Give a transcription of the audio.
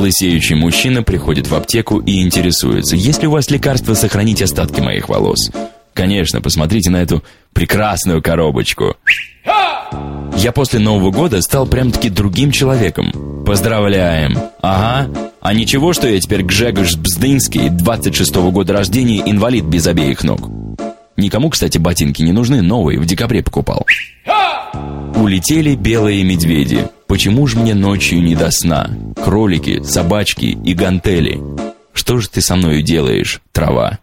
Лысеющий мужчина приходит в аптеку и интересуется, есть ли у вас лекарство сохранить остатки моих волос. Конечно, посмотрите на эту прекрасную коробочку. Я после Нового года стал прям-таки другим человеком. Поздравляем. Ага. А ничего, что я теперь Гжегош Бздынский, 26-го года рождения, инвалид без обеих ног. Никому, кстати, ботинки не нужны, новые, в декабре покупал. Улетели белые медведи. Почему же мне ночью не до сна? Кролики, собачки и гантели. Что же ты со мною делаешь, трава?